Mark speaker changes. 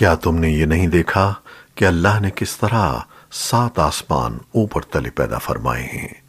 Speaker 1: کیا تم نے یہ نہیں دیکھا کہ اللہ نے کس طرح سات آسمان اوپر تلے پیدا فرمائے ہیں؟